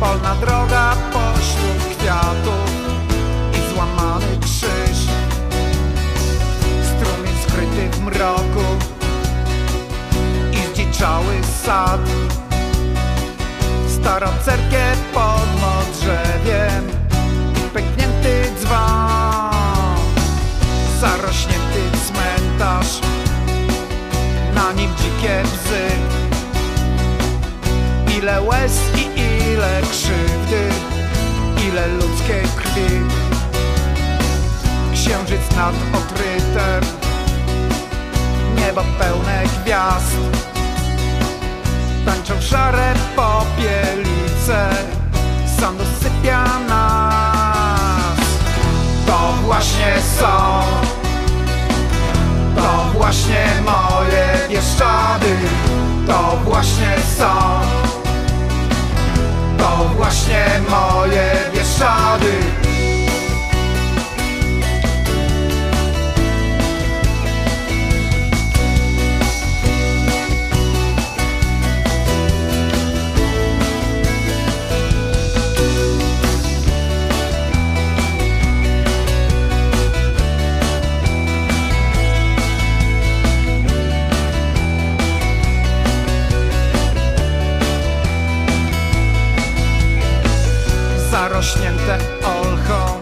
polna droga pośród kwiatów i złamany krzyż, strumień skryty w mroku i zdziczały sad, starą cerkiew pod modrzewiem i pęknięty dzwon, zarośnięty cmentarz, na nim dzikie bzy, ile łez i ile krzywdy, ile ludzkiej krwi. Księżyc nad odrytem, niebo pełne gwiazd. Tańczą szare popielice, sam dosypia nas. To właśnie są, to właśnie moje Bieszczady, zarośnięte olchą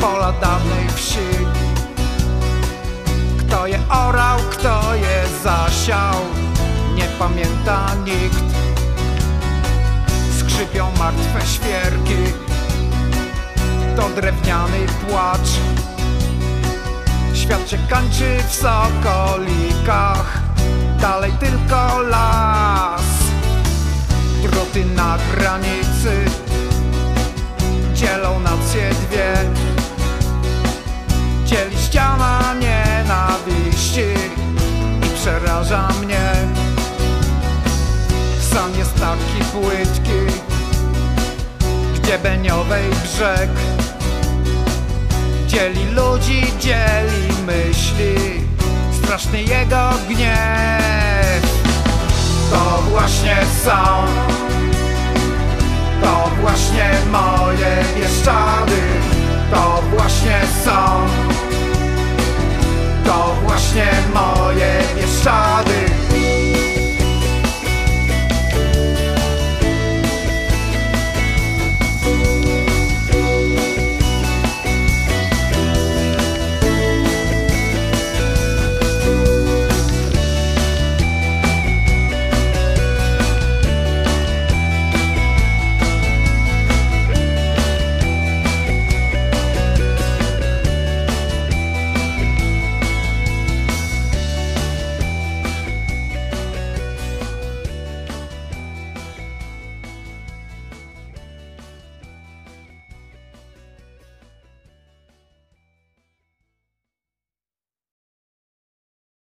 pola dawnej wsi. Kto je orał, kto je zasiał, nie pamięta nikt. Skrzypią martwe świerki, to drewniany płacz. Świat się kończy w sokolikach, dalej tylko las. Druty na granicy dzielą nacje dwie Dzieli ściana nienawiści i przeraża mnie. Sam jest taki płytki, gdzie beniowej brzeg Dzieli ludzi, dzieli myśli, straszny jego gniew To właśnie są właśnie moje Bieszczady To